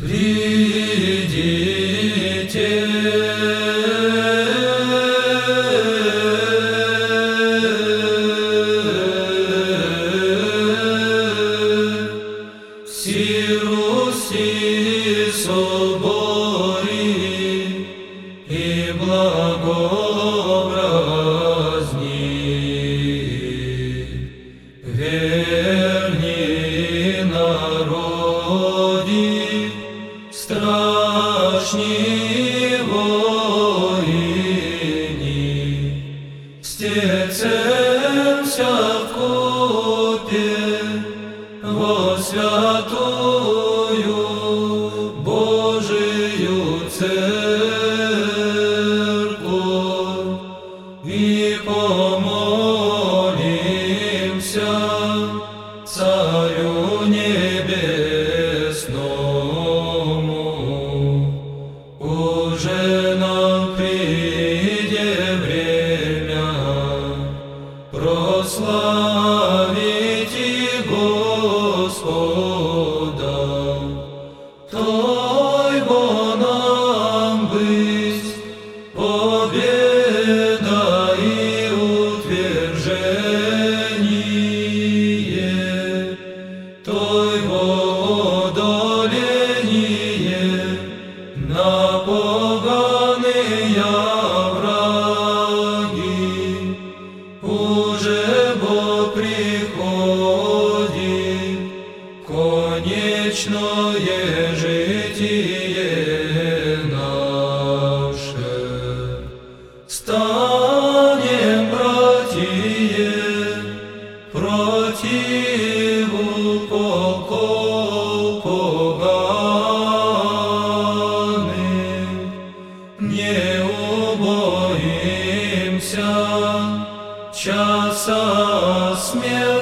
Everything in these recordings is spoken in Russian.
Придите, всі Руси собори и благообразни, верни страшні воїні, стецемся в купе во святую Божию церковь Прославите Господа, конечное житие наше. Станем, братья, противу покол поганым, не убоимся часа смертного,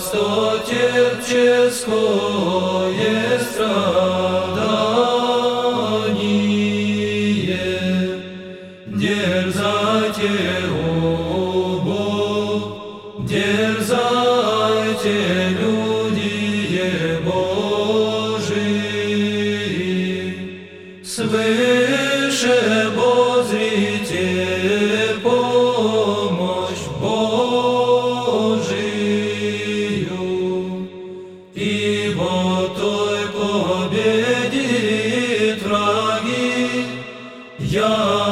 страстотерпческое страдание. Дерзайте, убо, дерзайте, люди Божии, свыше бозрите Yeah.